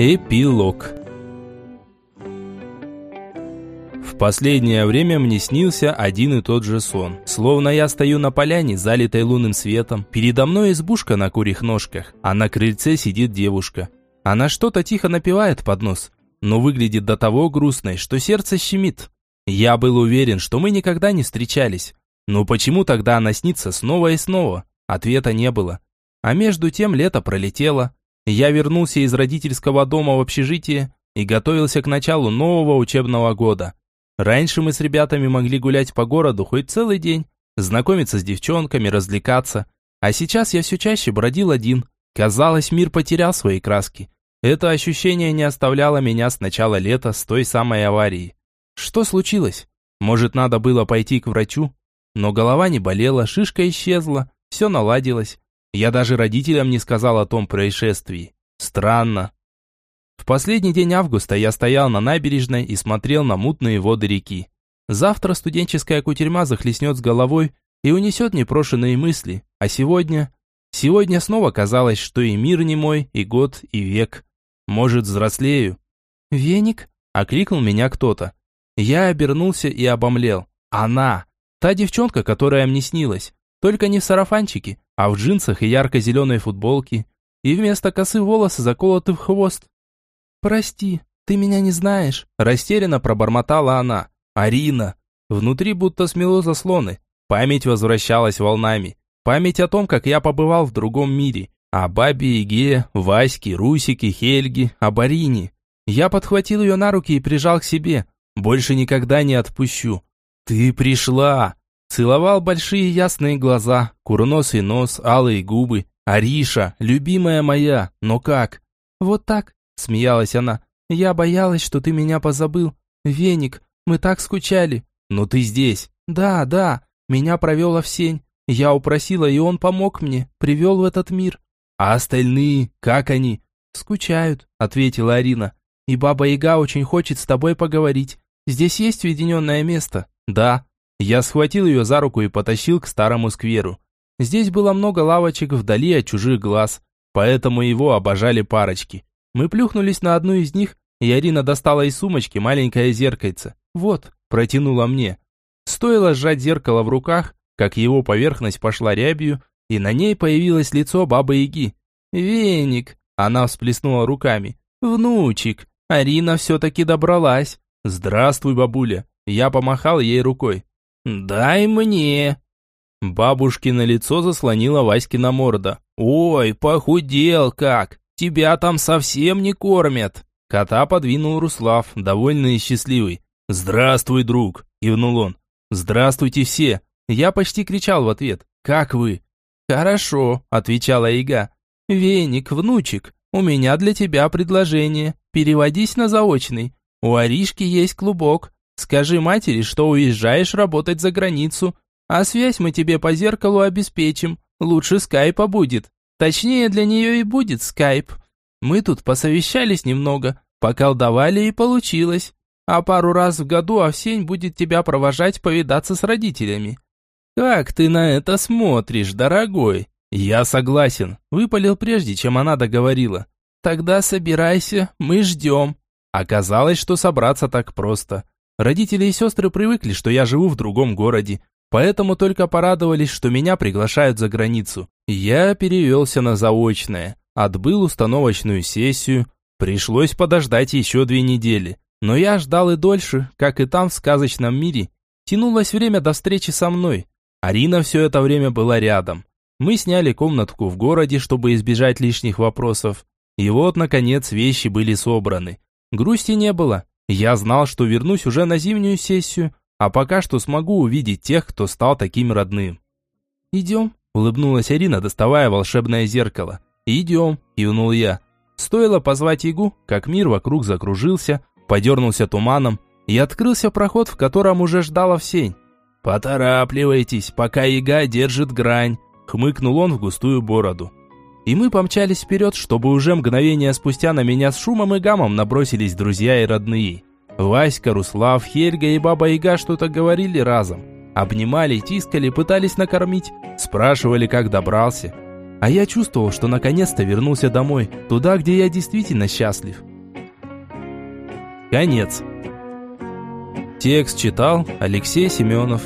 Эпилог В последнее время мне снился один и тот же сон. Словно я стою на поляне, залитой лунным светом. Передо мной избушка на курьих ножках, а на крыльце сидит девушка. Она что-то тихо напевает под нос, но выглядит до того грустной, что сердце щемит. Я был уверен, что мы никогда не встречались. Но почему тогда она снится снова и снова? Ответа не было. А между тем лето пролетело. Я вернулся из родительского дома в общежитие и готовился к началу нового учебного года. Раньше мы с ребятами могли гулять по городу хоть целый день, знакомиться с девчонками, развлекаться. А сейчас я все чаще бродил один. Казалось, мир потерял свои краски. Это ощущение не оставляло меня с начала лета, с той самой аварии. Что случилось? Может, надо было пойти к врачу? Но голова не болела, шишка исчезла, все наладилось. Я даже родителям не сказал о том происшествии. Странно. В последний день августа я стоял на набережной и смотрел на мутные воды реки. Завтра студенческая кутерьма захлестнет с головой и унесет непрошенные мысли. А сегодня... Сегодня снова казалось, что и мир не мой, и год, и век. Может, взрослею. «Веник?» – окликнул меня кто-то. Я обернулся и обомлел. Она! Та девчонка, которая мне снилась. Только не в сарафанчике, а в джинсах и ярко-зеленой футболке. И вместо косы волосы заколоты в хвост. «Прости, ты меня не знаешь», – растерянно пробормотала она. «Арина». Внутри будто смело заслоны. Память возвращалась волнами. Память о том, как я побывал в другом мире. О бабе Иге, Ваське, Русике, Хельге, об Арине. Я подхватил ее на руки и прижал к себе. Больше никогда не отпущу. «Ты пришла!» Целовал большие ясные глаза, курносый нос, алые губы. «Ариша, любимая моя, но как?» «Вот так», — смеялась она. «Я боялась, что ты меня позабыл. Веник, мы так скучали». «Но ты здесь». «Да, да, меня провел Овсень. Я упросила, и он помог мне, привел в этот мир». «А остальные, как они?» «Скучают», — ответила Арина. «И Баба Яга очень хочет с тобой поговорить. Здесь есть уединенное место?» «Да». Я схватил ее за руку и потащил к старому скверу. Здесь было много лавочек вдали от чужих глаз, поэтому его обожали парочки. Мы плюхнулись на одну из них, и Арина достала из сумочки маленькое зеркальце. «Вот», протянула мне. Стоило сжать зеркало в руках, как его поверхность пошла рябью, и на ней появилось лицо бабы-яги. «Веник!» Она всплеснула руками. «Внучек! Арина все-таки добралась!» «Здравствуй, бабуля!» Я помахал ей рукой. «Дай мне!» Бабушкино лицо заслонила Васькина морда. «Ой, похудел как! Тебя там совсем не кормят!» Кота подвинул Руслав, довольный и счастливый. «Здравствуй, друг!» – кивнул он. «Здравствуйте все!» Я почти кричал в ответ. «Как вы?» «Хорошо», – отвечала Ига. «Веник, внучек, у меня для тебя предложение. Переводись на заочный. У Аришки есть клубок. Скажи матери, что уезжаешь работать за границу, а связь мы тебе по зеркалу обеспечим. Лучше скайпа будет. Точнее, для нее и будет скайп. Мы тут посовещались немного, поколдовали и получилось. А пару раз в году Овсень будет тебя провожать повидаться с родителями. Как ты на это смотришь, дорогой? Я согласен, выпалил прежде, чем она договорила. Тогда собирайся, мы ждем. Оказалось, что собраться так просто. Родители и сестры привыкли, что я живу в другом городе, поэтому только порадовались, что меня приглашают за границу. Я перевелся на заочное, отбыл установочную сессию, пришлось подождать еще две недели. Но я ждал и дольше, как и там в сказочном мире. Тянулось время до встречи со мной. Арина все это время была рядом. Мы сняли комнатку в городе, чтобы избежать лишних вопросов. И вот, наконец, вещи были собраны. Грусти не было, я знал, что вернусь уже на зимнюю сессию, а пока что смогу увидеть тех, кто стал таким родным. «Идем», – улыбнулась Арина, доставая волшебное зеркало. «Идем», – кивнул я. Стоило позвать Игу, как мир вокруг закружился, подернулся туманом, и открылся проход, в котором уже ждала всень. «Поторапливайтесь, пока Ига держит грань», – хмыкнул он в густую бороду и мы помчались вперед, чтобы уже мгновение спустя на меня с шумом и гамом набросились друзья и родные. Васька, Руслав, Хельга и Баба Яга что-то говорили разом. Обнимали, тискали, пытались накормить, спрашивали, как добрался. А я чувствовал, что наконец-то вернулся домой, туда, где я действительно счастлив. Конец. Текст читал Алексей Семенов.